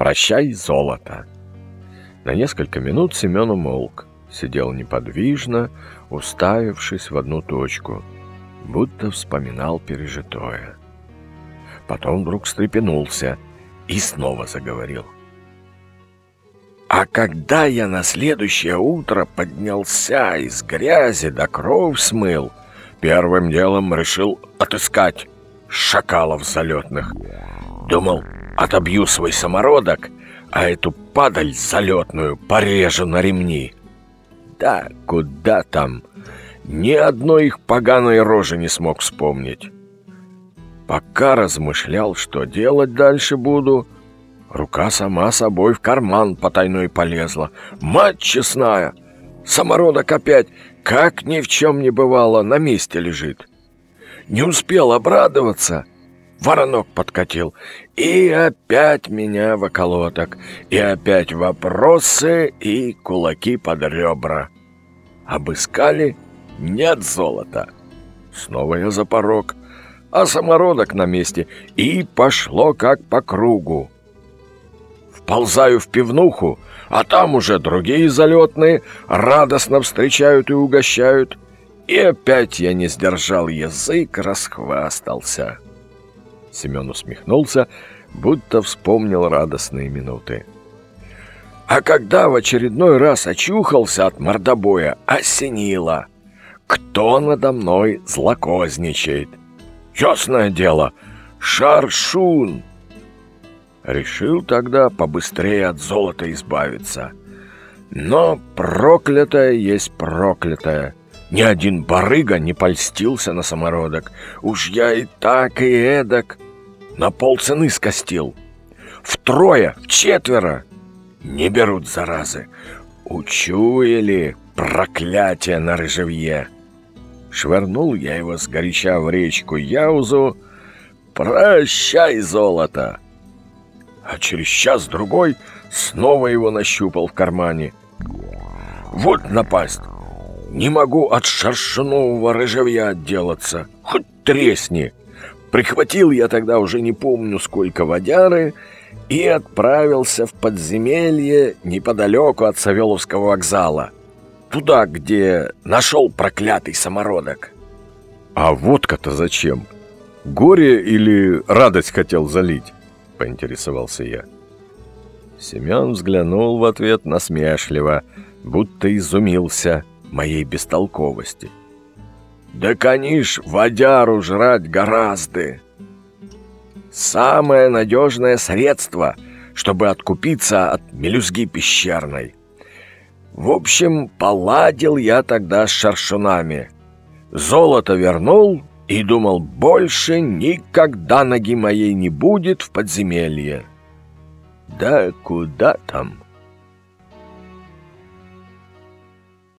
Прощай, золото. На несколько минут Семен умолк, сидел неподвижно, уставившись в одну точку, будто вспоминал пережитое. Потом вдруг встрепенулся и снова заговорил. А когда я на следующее утро поднялся из грязи до кровь смыл, первым делом решил отыскать шакалов залетных. Думал, отобью свой самородок, а эту падаль залетную порежу на ремни. Да куда там? Ни одной их поганой рожи не смог вспомнить. Пока размышлял, что делать дальше буду, рука сама собой в карман потайной полезла. Мать честная! Самородок опять, как ни в чем не бывало, на месте лежит. Не успел обрадоваться, воронок подкатил, и опять меня в околоток, и опять вопросы и кулаки под ребра. Обыскали — нет золота. Снова я за порог, а самородок на месте, и пошло как по кругу. Вползаю в пивнуху, а там уже другие залетные радостно встречают и угощают. И опять я не сдержал язык, расхвастался. Семен усмехнулся, будто вспомнил радостные минуты. А когда в очередной раз очухался от мордобоя, осенило — кто надо мной злокозничает. Ясное дело, шаршун. Решил тогда побыстрее от золота избавиться. Но проклятое есть проклятое. Ни один барыга не польстился на самородок. Уж я и так, и эдак на полцены скостил. Втрое, четверо. Не берут заразы. Учуяли проклятие на рыжевье. Швырнул я его сгоряча в речку Яузу. «Прощай, золото!» А через час-другой снова его нащупал в кармане. «Вот напасть! Не могу от шершунового рыжевья отделаться, хоть тресни!» Прихватил я тогда уже не помню сколько водяры и отправился в подземелье неподалеку от Савеловского вокзала — Туда, где нашел проклятый самородок. А водка-то зачем? Горе или радость хотел залить? Поинтересовался я. Семен взглянул в ответ насмешливо, будто изумился моей бестолковости. «Да, конечно, водяру жрать гораздо. Самое надежное средство, чтобы откупиться от мелюзги пещерной. В общем, поладил я тогда с шаршунами. Золото вернул и думал, больше никогда ноги моей не будет в подземелье. Да куда там?